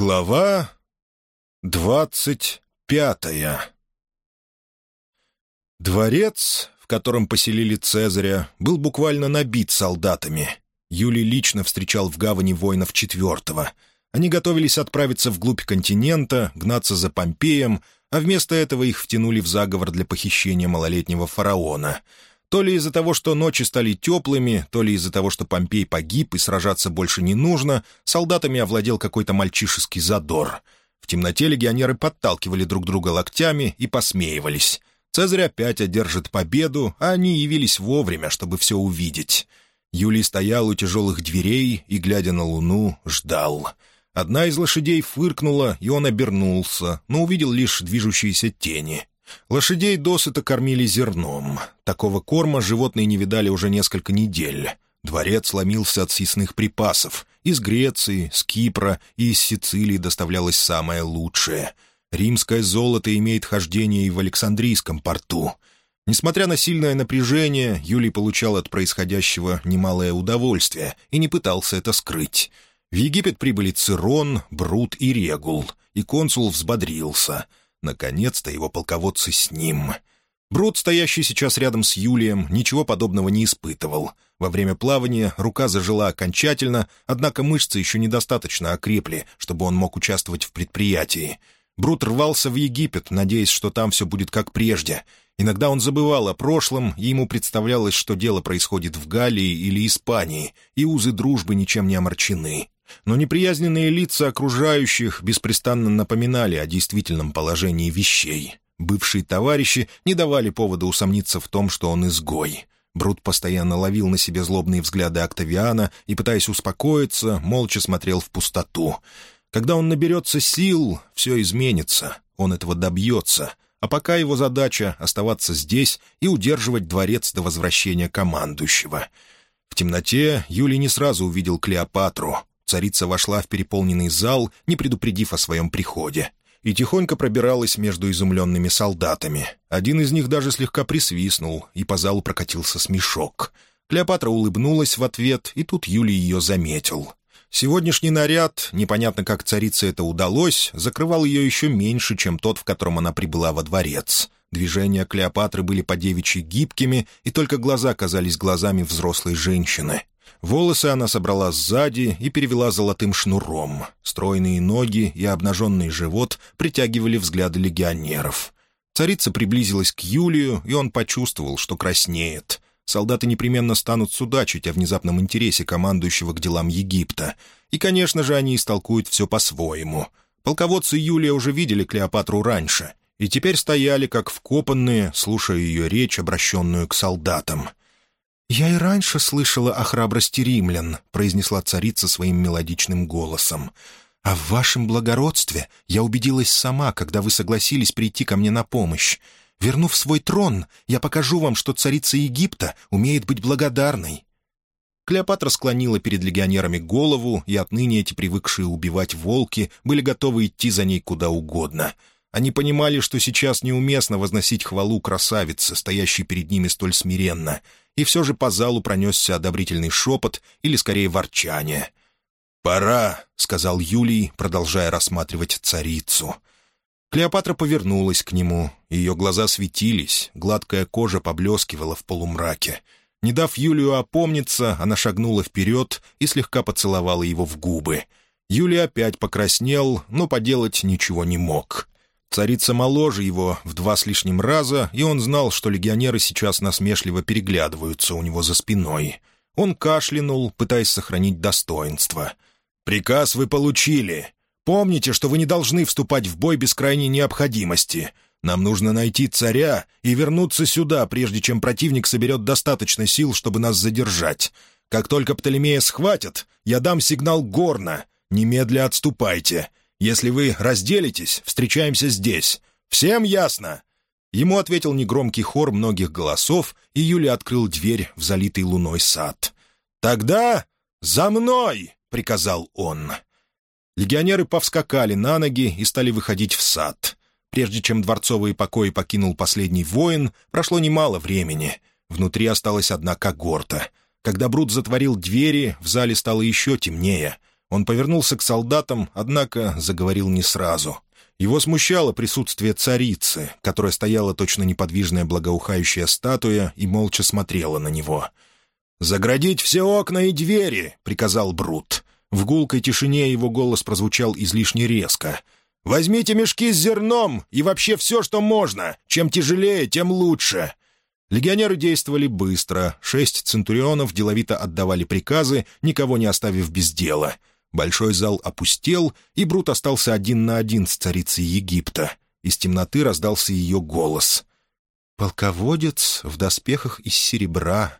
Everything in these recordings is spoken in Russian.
Глава двадцать пятая Дворец, в котором поселили Цезаря, был буквально набит солдатами. Юлий лично встречал в гавани воинов четвертого. Они готовились отправиться вглубь континента, гнаться за Помпеем, а вместо этого их втянули в заговор для похищения малолетнего фараона — то ли из-за того, что ночи стали теплыми, то ли из-за того, что Помпей погиб и сражаться больше не нужно, солдатами овладел какой-то мальчишеский задор. В темноте легионеры подталкивали друг друга локтями и посмеивались. Цезарь опять одержит победу, а они явились вовремя, чтобы все увидеть. Юлий стоял у тяжелых дверей и, глядя на луну, ждал. Одна из лошадей фыркнула, и он обернулся, но увидел лишь движущиеся тени. Лошадей досыта кормили зерном. Такого корма животные не видали уже несколько недель. Дворец ломился от съестных припасов. Из Греции, с Кипра и из Сицилии доставлялось самое лучшее. Римское золото имеет хождение и в Александрийском порту. Несмотря на сильное напряжение, Юлий получал от происходящего немалое удовольствие и не пытался это скрыть. В Египет прибыли Цирон, Брут и Регул, и консул взбодрился — Наконец-то его полководцы с ним. Брут, стоящий сейчас рядом с Юлием, ничего подобного не испытывал. Во время плавания рука зажила окончательно, однако мышцы еще недостаточно окрепли, чтобы он мог участвовать в предприятии. Брут рвался в Египет, надеясь, что там все будет как прежде. Иногда он забывал о прошлом, и ему представлялось, что дело происходит в Галлии или Испании, и узы дружбы ничем не омрачены но неприязненные лица окружающих беспрестанно напоминали о действительном положении вещей. Бывшие товарищи не давали повода усомниться в том, что он изгой. Брут постоянно ловил на себе злобные взгляды Октавиана и, пытаясь успокоиться, молча смотрел в пустоту. Когда он наберется сил, все изменится, он этого добьется, а пока его задача — оставаться здесь и удерживать дворец до возвращения командующего. В темноте Юлий не сразу увидел Клеопатру — Царица вошла в переполненный зал, не предупредив о своем приходе, и тихонько пробиралась между изумленными солдатами. Один из них даже слегка присвистнул, и по залу прокатился смешок. Клеопатра улыбнулась в ответ, и тут Юлий ее заметил. Сегодняшний наряд, непонятно как царице это удалось, закрывал ее еще меньше, чем тот, в котором она прибыла во дворец. Движения Клеопатры были по девичьи гибкими, и только глаза казались глазами взрослой женщины. Волосы она собрала сзади и перевела золотым шнуром. Стройные ноги и обнаженный живот притягивали взгляды легионеров. Царица приблизилась к Юлию, и он почувствовал, что краснеет. Солдаты непременно станут судачить о внезапном интересе командующего к делам Египта. И, конечно же, они истолкуют все по-своему. Полководцы Юлия уже видели Клеопатру раньше, и теперь стояли, как вкопанные, слушая ее речь, обращенную к солдатам — «Я и раньше слышала о храбрости римлян», — произнесла царица своим мелодичным голосом. «А в вашем благородстве я убедилась сама, когда вы согласились прийти ко мне на помощь. Вернув свой трон, я покажу вам, что царица Египта умеет быть благодарной». Клеопатра склонила перед легионерами голову, и отныне эти привыкшие убивать волки были готовы идти за ней куда угодно. Они понимали, что сейчас неуместно возносить хвалу красавице, стоящей перед ними столь смиренно — и все же по залу пронесся одобрительный шепот или, скорее, ворчание. «Пора», — сказал Юлий, продолжая рассматривать царицу. Клеопатра повернулась к нему. Ее глаза светились, гладкая кожа поблескивала в полумраке. Не дав Юлию опомниться, она шагнула вперед и слегка поцеловала его в губы. Юлий опять покраснел, но поделать ничего не мог. Царица моложе его в два с лишним раза, и он знал, что легионеры сейчас насмешливо переглядываются у него за спиной. Он кашлянул, пытаясь сохранить достоинство. «Приказ вы получили. Помните, что вы не должны вступать в бой без крайней необходимости. Нам нужно найти царя и вернуться сюда, прежде чем противник соберет достаточно сил, чтобы нас задержать. Как только Птолемея схватят, я дам сигнал горно. Немедля отступайте. Если вы разделитесь, встречаемся здесь. Всем ясно?» Ему ответил негромкий хор многих голосов, и Юля открыл дверь в залитый луной сад. «Тогда за мной!» — приказал он. Легионеры повскакали на ноги и стали выходить в сад. Прежде чем дворцовые покои покинул последний воин, прошло немало времени. Внутри осталась одна когорта. Когда Брут затворил двери, в зале стало еще темнее — Он повернулся к солдатам, однако заговорил не сразу. Его смущало присутствие царицы, которая стояла точно неподвижная благоухающая статуя и молча смотрела на него. «Заградить все окна и двери!» — приказал Брут. В гулкой тишине его голос прозвучал излишне резко. «Возьмите мешки с зерном и вообще все, что можно. Чем тяжелее, тем лучше». Легионеры действовали быстро. Шесть центурионов деловито отдавали приказы, никого не оставив без дела — Большой зал опустел, и Брут остался один на один с царицей Египта. Из темноты раздался ее голос. «Полководец в доспехах из серебра».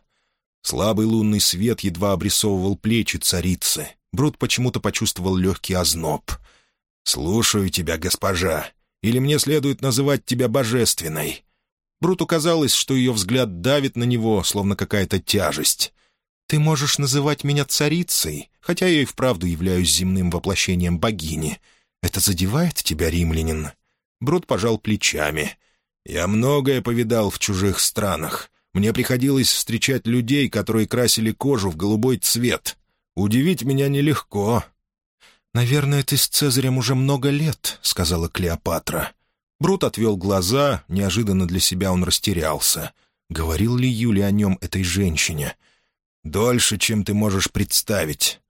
Слабый лунный свет едва обрисовывал плечи царицы. Брут почему-то почувствовал легкий озноб. «Слушаю тебя, госпожа. Или мне следует называть тебя божественной?» Бруту казалось, что ее взгляд давит на него, словно какая-то тяжесть. «Ты можешь называть меня царицей, хотя я и вправду являюсь земным воплощением богини. Это задевает тебя, римлянин?» Брод пожал плечами. «Я многое повидал в чужих странах. Мне приходилось встречать людей, которые красили кожу в голубой цвет. Удивить меня нелегко». «Наверное, ты с Цезарем уже много лет», — сказала Клеопатра. Брут отвел глаза, неожиданно для себя он растерялся. Говорил ли Юлия о нем этой женщине? «Дольше, чем ты можешь представить».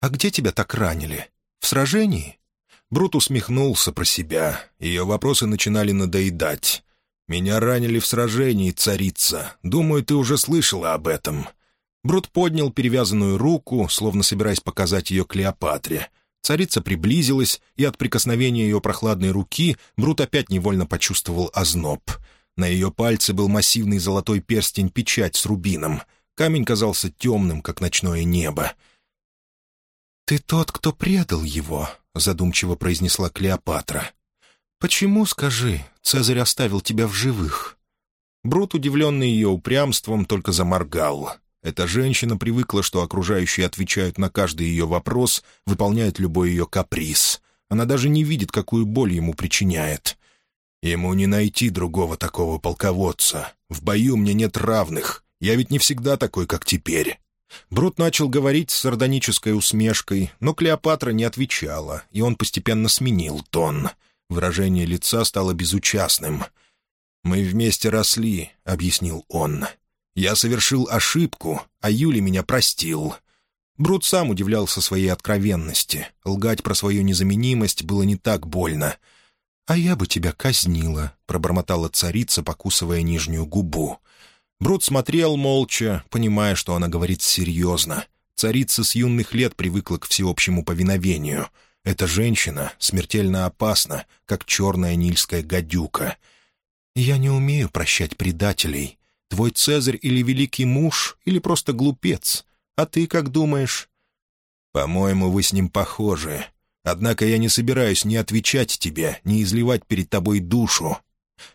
«А где тебя так ранили? В сражении?» Брут усмехнулся про себя. Ее вопросы начинали надоедать. «Меня ранили в сражении, царица. Думаю, ты уже слышала об этом». Брут поднял перевязанную руку, словно собираясь показать ее Клеопатре. Царица приблизилась, и от прикосновения ее прохладной руки Брут опять невольно почувствовал озноб. На ее пальце был массивный золотой перстень-печать с рубином — Камень казался темным, как ночное небо. «Ты тот, кто предал его», — задумчиво произнесла Клеопатра. «Почему, скажи, Цезарь оставил тебя в живых?» Брут, удивленный ее упрямством, только заморгал. Эта женщина привыкла, что окружающие отвечают на каждый ее вопрос, выполняют любой ее каприз. Она даже не видит, какую боль ему причиняет. «Ему не найти другого такого полководца. В бою мне нет равных. Я ведь не всегда такой, как теперь». Брут начал говорить с сардонической усмешкой, но Клеопатра не отвечала, и он постепенно сменил тон. Выражение лица стало безучастным. «Мы вместе росли», — объяснил он. «Я совершил ошибку, а Юли меня простил». Брут сам удивлялся своей откровенности. Лгать про свою незаменимость было не так больно. «А я бы тебя казнила», — пробормотала царица, покусывая нижнюю губу. Брут смотрел молча, понимая, что она говорит серьезно. Царица с юных лет привыкла к всеобщему повиновению. Эта женщина смертельно опасна, как черная нильская гадюка. «Я не умею прощать предателей. Твой Цезарь или великий муж, или просто глупец. А ты как думаешь?» «По-моему, вы с ним похожи. Однако я не собираюсь ни отвечать тебе, ни изливать перед тобой душу.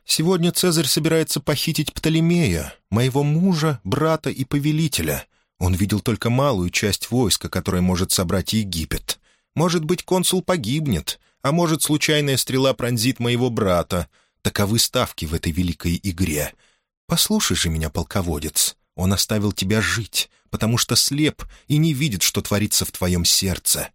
Сегодня Цезарь собирается похитить Птолемея, моего мужа, брата и повелителя. Он видел только малую часть войска, которое может собрать Египет. Может быть, консул погибнет, а может, случайная стрела пронзит моего брата. Таковы ставки в этой великой игре. Послушай же меня, полководец. Он оставил тебя жить, потому что слеп и не видит, что творится в твоем сердце».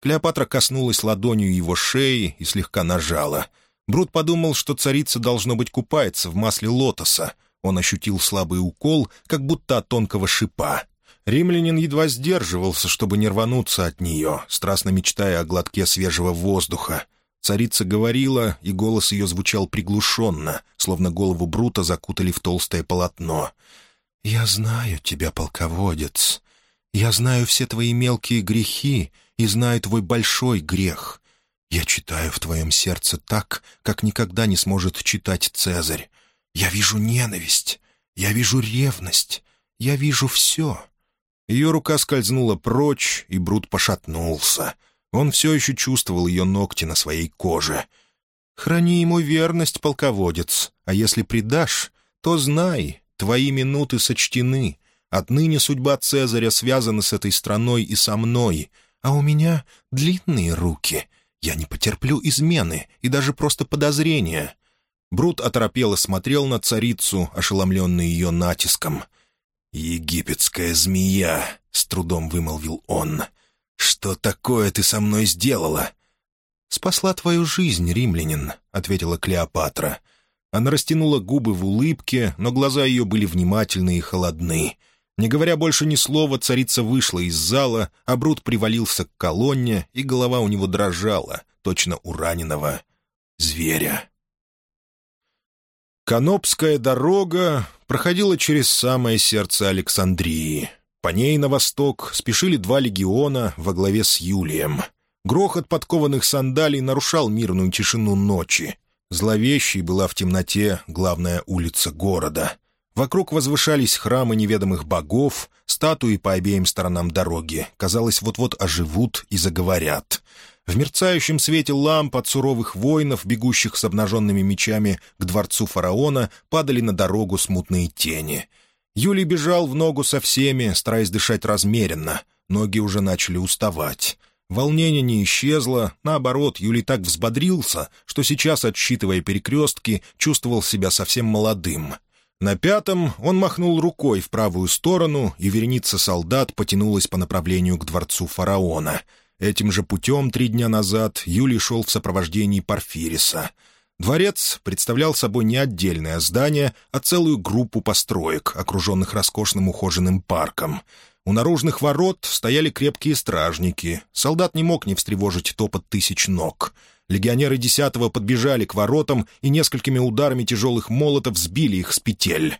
Клеопатра коснулась ладонью его шеи и слегка нажала — Брут подумал, что царица, должно быть, купается в масле лотоса. Он ощутил слабый укол, как будто от тонкого шипа. Римлянин едва сдерживался, чтобы не рвануться от нее, страстно мечтая о глотке свежего воздуха. Царица говорила, и голос ее звучал приглушенно, словно голову Брута закутали в толстое полотно. «Я знаю тебя, полководец. Я знаю все твои мелкие грехи и знаю твой большой грех. Я читаю в твоем сердце так, как никогда не сможет читать Цезарь. Я вижу ненависть, я вижу ревность, я вижу все». Ее рука скользнула прочь, и Брут пошатнулся. Он все еще чувствовал ее ногти на своей коже. «Храни ему верность, полководец, а если предашь, то знай, твои минуты сочтены. Отныне судьба Цезаря связана с этой страной и со мной, а у меня длинные руки, я не потерплю измены и даже просто подозрения». Брут оторопело смотрел на царицу, ошеломленный ее натиском. «Египетская змея», — с трудом вымолвил он. «Что такое ты со мной сделала?» «Спасла твою жизнь, римлянин», — ответила Клеопатра. Она растянула губы в улыбке, но глаза ее были внимательны и холодны. Не говоря больше ни слова, царица вышла из зала, а Брут привалился к колонне, и голова у него дрожала, точно у раненого зверя. Канопская дорога проходила через самое сердце Александрии. По ней на восток спешили два легиона во главе с Юлием. Грохот подкованных сандалий нарушал мирную тишину ночи. Зловещей была в темноте главная улица города. Вокруг возвышались храмы неведомых богов, статуи по обеим сторонам дороги, казалось, вот-вот оживут и заговорят. В мерцающем свете ламп от суровых воинов, бегущих с обнаженными мечами к дворцу фараона, падали на дорогу смутные тени. Юлий бежал в ногу со всеми, стараясь дышать размеренно. Ноги уже начали уставать. Волнение не исчезло, наоборот, Юлий так взбодрился, что сейчас, отсчитывая перекрестки, чувствовал себя совсем молодым. На пятом он махнул рукой в правую сторону, и вереница солдат потянулась по направлению к дворцу фараона. Этим же путем три дня назад Юлий шел в сопровождении Порфириса. Дворец представлял собой не отдельное здание, а целую группу построек, окруженных роскошным ухоженным парком — у наружных ворот стояли крепкие стражники. Солдат не мог не встревожить топот тысяч ног. Легионеры десятого подбежали к воротам и несколькими ударами тяжелых молотов сбили их с петель.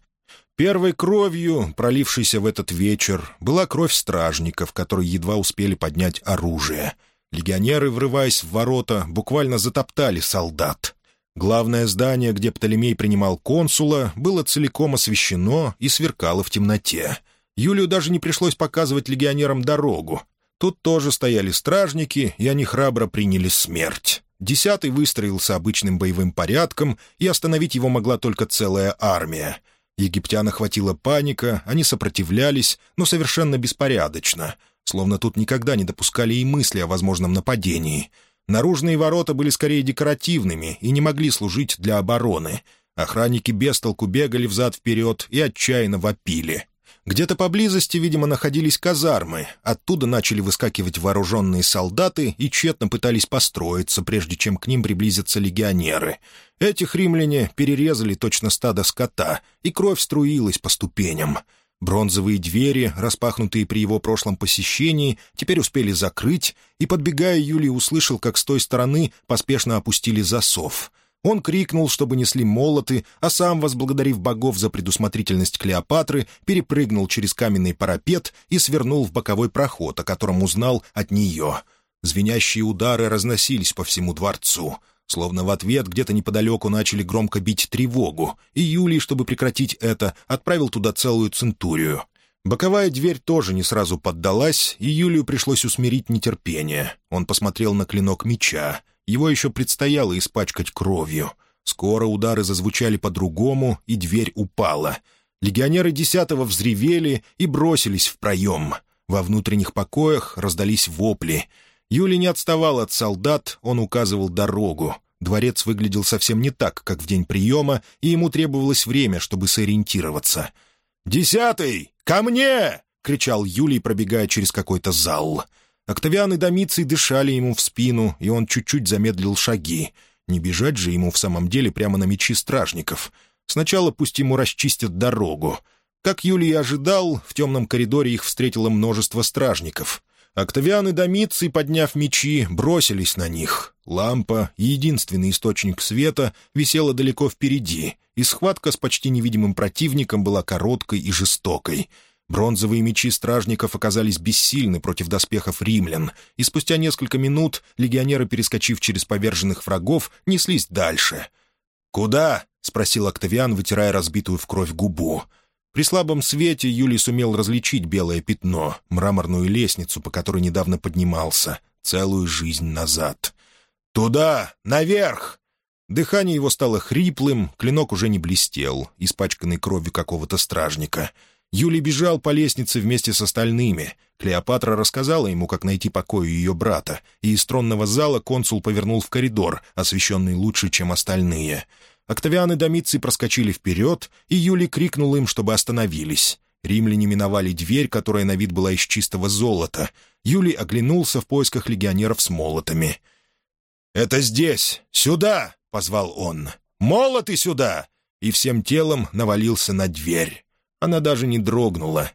Первой кровью, пролившейся в этот вечер, была кровь стражников, которые едва успели поднять оружие. Легионеры, врываясь в ворота, буквально затоптали солдат. Главное здание, где Птолемей принимал консула, было целиком освещено и сверкало в темноте. Юлию даже не пришлось показывать легионерам дорогу. Тут тоже стояли стражники, и они храбро приняли смерть. Десятый выстроился обычным боевым порядком, и остановить его могла только целая армия. Египтян охватила паника, они сопротивлялись, но совершенно беспорядочно, словно тут никогда не допускали и мысли о возможном нападении. Наружные ворота были скорее декоративными и не могли служить для обороны. Охранники без толку бегали взад-вперед и отчаянно вопили. Где-то поблизости, видимо, находились казармы. Оттуда начали выскакивать вооруженные солдаты и тщетно пытались построиться, прежде чем к ним приблизятся легионеры. Этих римляне перерезали точно стадо скота, и кровь струилась по ступеням. Бронзовые двери, распахнутые при его прошлом посещении, теперь успели закрыть, и, подбегая, Юлий услышал, как с той стороны поспешно опустили засов — он крикнул, чтобы несли молоты, а сам, возблагодарив богов за предусмотрительность Клеопатры, перепрыгнул через каменный парапет и свернул в боковой проход, о котором узнал от нее. Звенящие удары разносились по всему дворцу. Словно в ответ где-то неподалеку начали громко бить тревогу, и Юлий, чтобы прекратить это, отправил туда целую центурию. Боковая дверь тоже не сразу поддалась, и Юлию пришлось усмирить нетерпение. Он посмотрел на клинок меча. Его еще предстояло испачкать кровью. Скоро удары зазвучали по-другому, и дверь упала. Легионеры десятого взревели и бросились в проем. Во внутренних покоях раздались вопли. Юли не отставал от солдат, он указывал дорогу. Дворец выглядел совсем не так, как в день приема, и ему требовалось время, чтобы сориентироваться. «Десятый! Ко мне!» — кричал Юлий, пробегая через какой-то зал. Октавиан и Домиций дышали ему в спину, и он чуть-чуть замедлил шаги. Не бежать же ему в самом деле прямо на мечи стражников. Сначала пусть ему расчистят дорогу. Как Юлий ожидал, в темном коридоре их встретило множество стражников. Октавиан и Домиций, подняв мечи, бросились на них. Лампа, единственный источник света, висела далеко впереди, и схватка с почти невидимым противником была короткой и жестокой — Бронзовые мечи стражников оказались бессильны против доспехов римлян, и спустя несколько минут легионеры, перескочив через поверженных врагов, неслись дальше. «Куда?» — спросил Октавиан, вытирая разбитую в кровь губу. При слабом свете Юлий сумел различить белое пятно, мраморную лестницу, по которой недавно поднимался, целую жизнь назад. «Туда! Наверх!» Дыхание его стало хриплым, клинок уже не блестел, испачканный кровью какого-то стражника — Юлий бежал по лестнице вместе с остальными. Клеопатра рассказала ему, как найти покой ее брата, и из тронного зала консул повернул в коридор, освещенный лучше, чем остальные. Октавиан и Домиций проскочили вперед, и Юлий крикнул им, чтобы остановились. Римляне миновали дверь, которая на вид была из чистого золота. Юлий оглянулся в поисках легионеров с молотами. «Это здесь! Сюда!» — позвал он. «Молоты сюда!» И всем телом навалился на дверь. Она даже не дрогнула.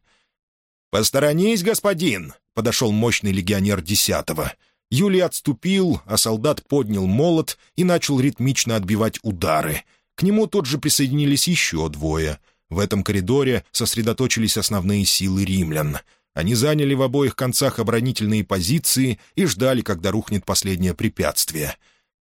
«Посторонись, господин!» — подошел мощный легионер десятого. Юлий отступил, а солдат поднял молот и начал ритмично отбивать удары. К нему тут же присоединились еще двое. В этом коридоре сосредоточились основные силы римлян. Они заняли в обоих концах оборонительные позиции и ждали, когда рухнет последнее препятствие.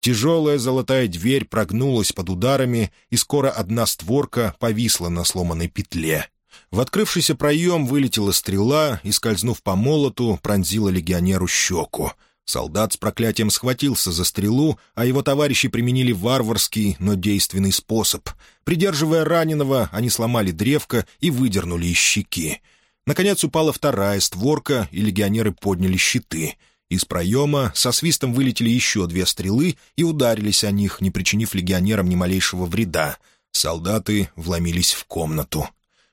Тяжелая золотая дверь прогнулась под ударами, и скоро одна створка повисла на сломанной петле. В открывшийся проем вылетела стрела и, скользнув по молоту, пронзила легионеру щеку. Солдат с проклятием схватился за стрелу, а его товарищи применили варварский, но действенный способ. Придерживая раненого, они сломали древко и выдернули из щеки. Наконец упала вторая створка, и легионеры подняли щиты. Из проема со свистом вылетели еще две стрелы и ударились о них, не причинив легионерам ни малейшего вреда. Солдаты вломились в комнату.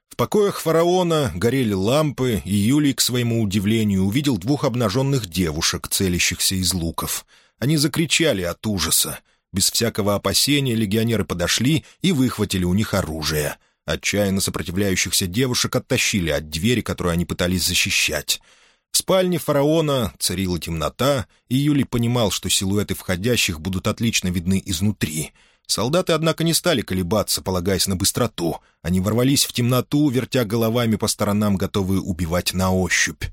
В покоях фараона горели лампы, и Юлий, к своему удивлению, увидел двух обнаженных девушек, целящихся из луков. Они закричали от ужаса. Без всякого опасения легионеры подошли и выхватили у них оружие. Отчаянно сопротивляющихся девушек оттащили от двери, которую они пытались защищать. В спальне фараона царила темнота, и Юлий понимал, что силуэты входящих будут отлично видны изнутри — Солдаты, однако, не стали колебаться, полагаясь на быстроту. Они ворвались в темноту, вертя головами по сторонам, готовые убивать на ощупь.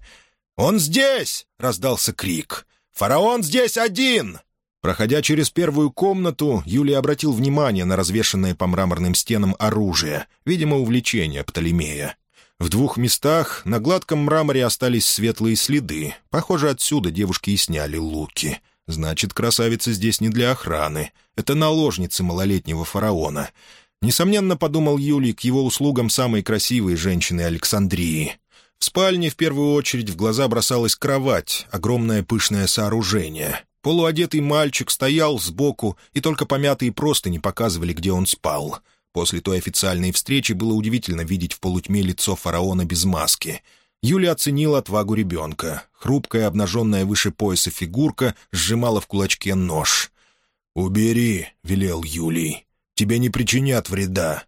«Он здесь!» — раздался крик. «Фараон здесь один!» Проходя через первую комнату, Юлий обратил внимание на развешанное по мраморным стенам оружие, видимо, увлечение Птолемея. В двух местах на гладком мраморе остались светлые следы. Похоже, отсюда девушки и сняли луки. Значит, красавица здесь не для охраны. Это наложницы малолетнего фараона. Несомненно, подумал Юлий, к его услугам самые красивые женщины Александрии. В спальне в первую очередь в глаза бросалась кровать, огромное пышное сооружение. Полуодетый мальчик стоял сбоку, и только помятые простыни показывали, где он спал. После той официальной встречи было удивительно видеть в полутьме лицо фараона без маски — Юля оценила отвагу ребенка. Хрупкая, обнаженная выше пояса фигурка сжимала в кулачке нож. «Убери», — велел Юлий. «Тебе не причинят вреда».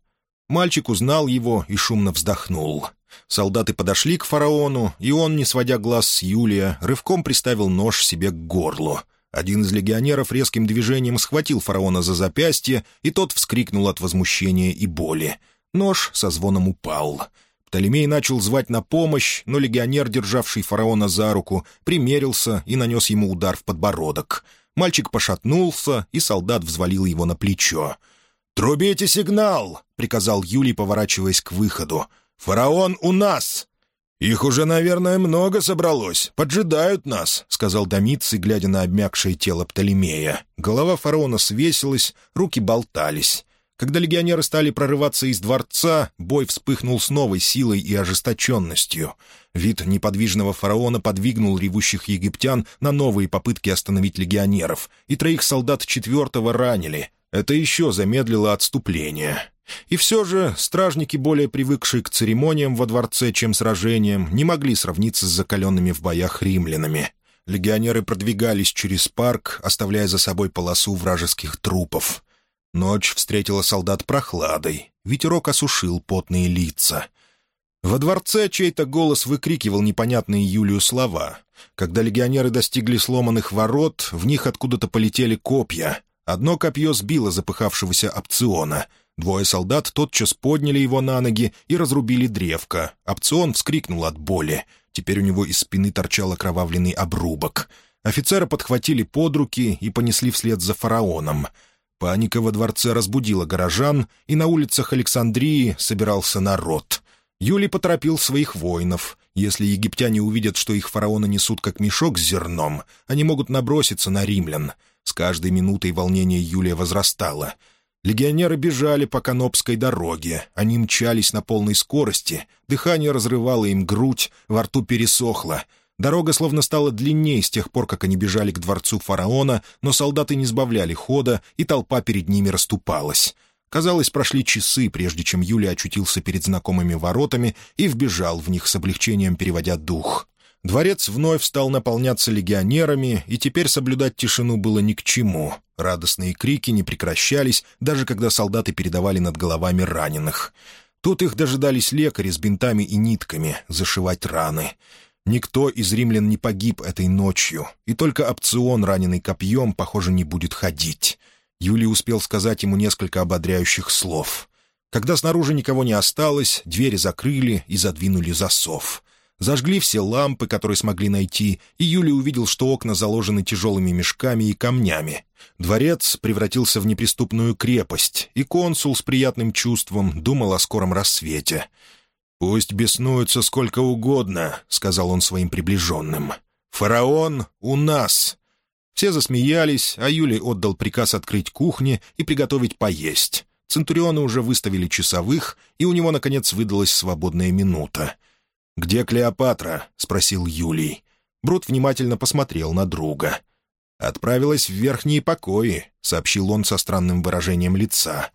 Мальчик узнал его и шумно вздохнул. Солдаты подошли к фараону, и он, не сводя глаз с Юлия, рывком приставил нож себе к горлу. Один из легионеров резким движением схватил фараона за запястье, и тот вскрикнул от возмущения и боли. Нож со звоном упал. Птолемей начал звать на помощь, но легионер, державший фараона за руку, примерился и нанес ему удар в подбородок. Мальчик пошатнулся, и солдат взвалил его на плечо. «Трубите сигнал!» — приказал Юлий, поворачиваясь к выходу. «Фараон у нас!» «Их уже, наверное, много собралось. Поджидают нас», — сказал Домиций, глядя на обмякшее тело Птолемея. Голова фараона свесилась, руки болтались. Когда легионеры стали прорываться из дворца, бой вспыхнул с новой силой и ожесточенностью. Вид неподвижного фараона подвигнул ревущих египтян на новые попытки остановить легионеров, и троих солдат четвертого ранили. Это еще замедлило отступление. И все же стражники, более привыкшие к церемониям во дворце, чем сражениям, не могли сравниться с закаленными в боях римлянами. Легионеры продвигались через парк, оставляя за собой полосу вражеских трупов. Ночь встретила солдат прохладой, ветерок осушил потные лица. Во дворце чей-то голос выкрикивал непонятные Юлию слова. Когда легионеры достигли сломанных ворот, в них откуда-то полетели копья. Одно копье сбило запыхавшегося опциона. Двое солдат тотчас подняли его на ноги и разрубили древко. Опцион вскрикнул от боли. Теперь у него из спины торчал окровавленный обрубок. Офицера подхватили под руки и понесли вслед за фараоном — Паника во дворце разбудила горожан, и на улицах Александрии собирался народ. Юлий поторопил своих воинов. Если египтяне увидят, что их фараона несут как мешок с зерном, они могут наброситься на римлян. С каждой минутой волнение Юлия возрастало. Легионеры бежали по Канопской дороге. Они мчались на полной скорости. Дыхание разрывало им грудь, во рту пересохло — Дорога словно стала длиннее с тех пор, как они бежали к дворцу фараона, но солдаты не сбавляли хода, и толпа перед ними расступалась. Казалось, прошли часы, прежде чем Юлия очутился перед знакомыми воротами и вбежал в них с облегчением, переводя дух. Дворец вновь стал наполняться легионерами, и теперь соблюдать тишину было ни к чему. Радостные крики не прекращались, даже когда солдаты передавали над головами раненых. Тут их дожидались лекари с бинтами и нитками зашивать раны. Никто из римлян не погиб этой ночью, и только опцион, раненый копьем, похоже, не будет ходить. Юлий успел сказать ему несколько ободряющих слов. Когда снаружи никого не осталось, двери закрыли и задвинули засов. Зажгли все лампы, которые смогли найти, и Юлий увидел, что окна заложены тяжелыми мешками и камнями. Дворец превратился в неприступную крепость, и консул с приятным чувством думал о скором рассвете. «Пусть беснуются сколько угодно», — сказал он своим приближенным. «Фараон у нас!» Все засмеялись, а Юлий отдал приказ открыть кухни и приготовить поесть. Центурионы уже выставили часовых, и у него, наконец, выдалась свободная минута. «Где Клеопатра?» — спросил Юлий. Брут внимательно посмотрел на друга. «Отправилась в верхние покои», — сообщил он со странным выражением лица.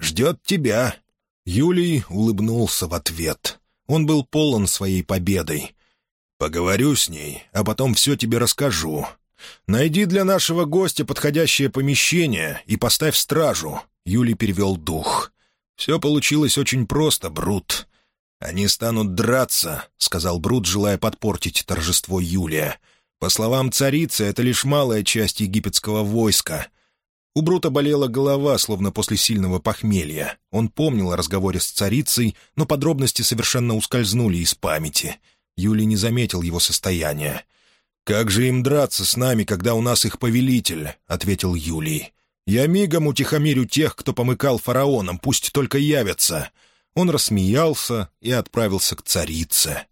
«Ждет тебя». Юлий улыбнулся в ответ. Он был полон своей победой. «Поговорю с ней, а потом все тебе расскажу. Найди для нашего гостя подходящее помещение и поставь стражу». Юлий перевел дух. «Все получилось очень просто, Брут. Они станут драться», — сказал Брут, желая подпортить торжество Юлия. «По словам царицы, это лишь малая часть египетского войска». У Брута болела голова, словно после сильного похмелья. Он помнил о разговоре с царицей, но подробности совершенно ускользнули из памяти. Юлий не заметил его состояния. «Как же им драться с нами, когда у нас их повелитель?» — ответил Юлий. «Я мигом утихомирю тех, кто помыкал фараоном, пусть только явятся». Он рассмеялся и отправился к царице.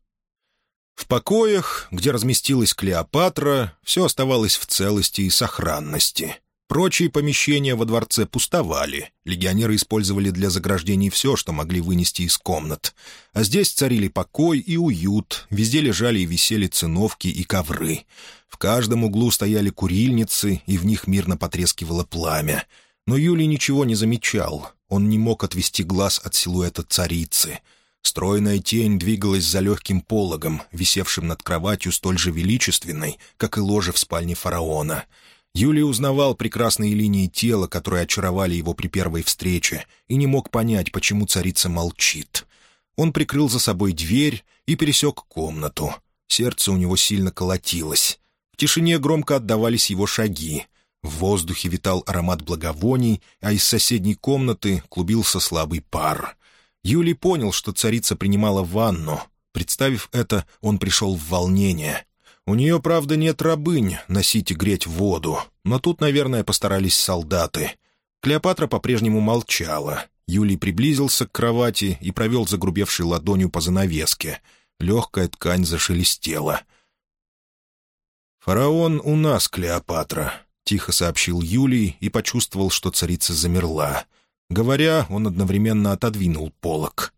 В покоях, где разместилась Клеопатра, все оставалось в целости и сохранности. Прочие помещения во дворце пустовали. Легионеры использовали для заграждений все, что могли вынести из комнат. А здесь царили покой и уют, везде лежали и висели циновки и ковры. В каждом углу стояли курильницы, и в них мирно потрескивало пламя. Но Юлий ничего не замечал. Он не мог отвести глаз от силуэта царицы. Стройная тень двигалась за легким пологом, висевшим над кроватью столь же величественной, как и ложе в спальне фараона — Юлий узнавал прекрасные линии тела, которые очаровали его при первой встрече, и не мог понять, почему царица молчит. Он прикрыл за собой дверь и пересек комнату. Сердце у него сильно колотилось. В тишине громко отдавались его шаги. В воздухе витал аромат благовоний, а из соседней комнаты клубился слабый пар. Юлий понял, что царица принимала ванну. Представив это, он пришел в волнение. У нее, правда, нет рабынь носить и греть воду, но тут, наверное, постарались солдаты. Клеопатра по-прежнему молчала. Юлий приблизился к кровати и провел загрубевшей ладонью по занавеске. Легкая ткань зашелестела. «Фараон у нас, Клеопатра», — тихо сообщил Юлий и почувствовал, что царица замерла. Говоря, он одновременно отодвинул полок.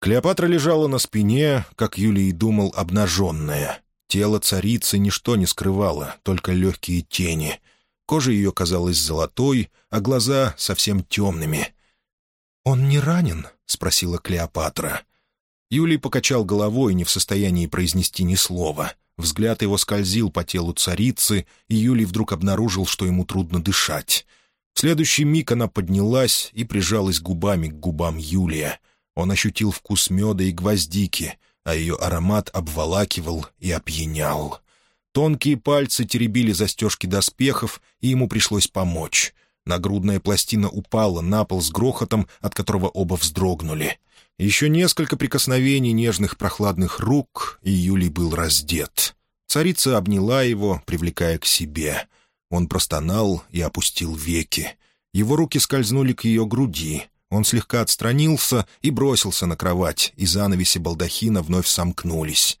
Клеопатра лежала на спине, как Юлий думал, обнаженная. Тело царицы ничто не скрывало, только легкие тени. Кожа ее казалась золотой, а глаза совсем темными. «Он не ранен?» — спросила Клеопатра. Юлий покачал головой, не в состоянии произнести ни слова. Взгляд его скользил по телу царицы, и Юлий вдруг обнаружил, что ему трудно дышать. В следующий миг она поднялась и прижалась губами к губам Юлия. Он ощутил вкус меда и гвоздики — а ее аромат обволакивал и опьянял. Тонкие пальцы теребили застежки доспехов, и ему пришлось помочь. Нагрудная пластина упала на пол с грохотом, от которого оба вздрогнули. Еще несколько прикосновений нежных прохладных рук, и Юлий был раздет. Царица обняла его, привлекая к себе. Он простонал и опустил веки. Его руки скользнули к ее груди. Он слегка отстранился и бросился на кровать, и занавеси балдахина вновь сомкнулись.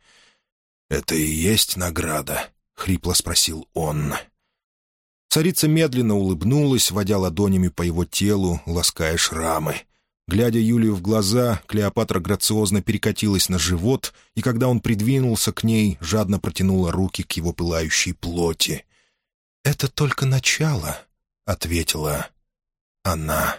«Это и есть награда?» — хрипло спросил он. Царица медленно улыбнулась, водя ладонями по его телу, лаская шрамы. Глядя Юлию в глаза, Клеопатра грациозно перекатилась на живот, и когда он придвинулся к ней, жадно протянула руки к его пылающей плоти. «Это только начало», — ответила она.